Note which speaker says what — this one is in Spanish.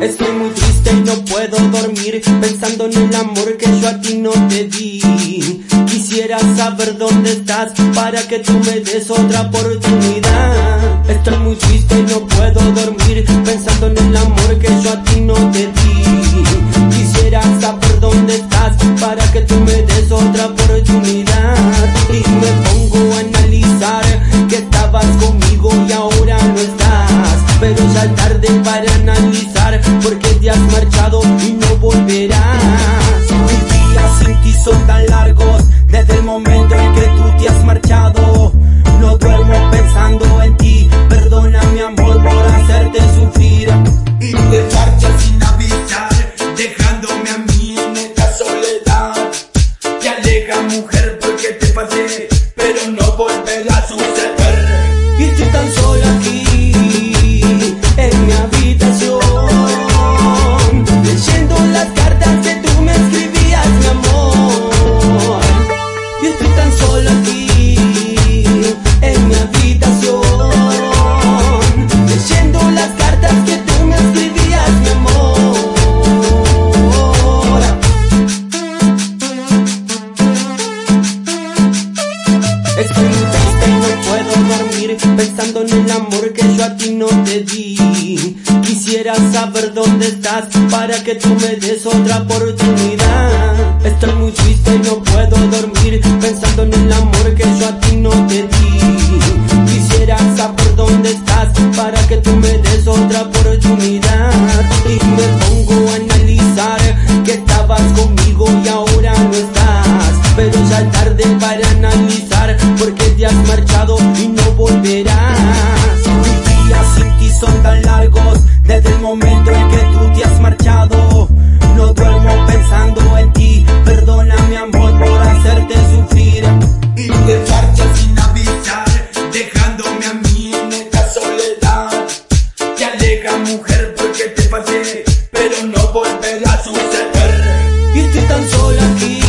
Speaker 1: Estoy muy triste y no puedo dormir pensando en el amor que yo a ti no te di. Quisiera saber dónde estás para que tú me des otra oportunidad. Estoy muy triste y no puedo dormir pensando en el amor que yo a ti no te di. Quisiera saber dónde estás para que tú me des otra oportunidad. Y me pongo a analizar que estabas conmigo y ahora no estás. Pero ya tarde para mujer Estoy muy triste y no puedo dormir pensando en el amor que yo a ti no te di. Quisiera saber dónde estás para que tú me des otra oportunidad. Estoy muy triste y no puedo dormir pensando en el amor que yo a ti no te di. Quisiera saber dónde estás para que tú me des otra oportunidad. Y me pongo a analizar que estabas conmigo y ahora no estás. Pero ya tarde para y no volverás. Mis días sin ti son tan largos desde el momento en que tú te has marchado. No duermo pensando en ti, perdona mi amor por hacerte sufrir. Y te marchas sin avisar, dejándome a mí en esta soledad. Te aleja mujer porque te pasé, pero no volverá a suceder. Y estoy tan sola aquí.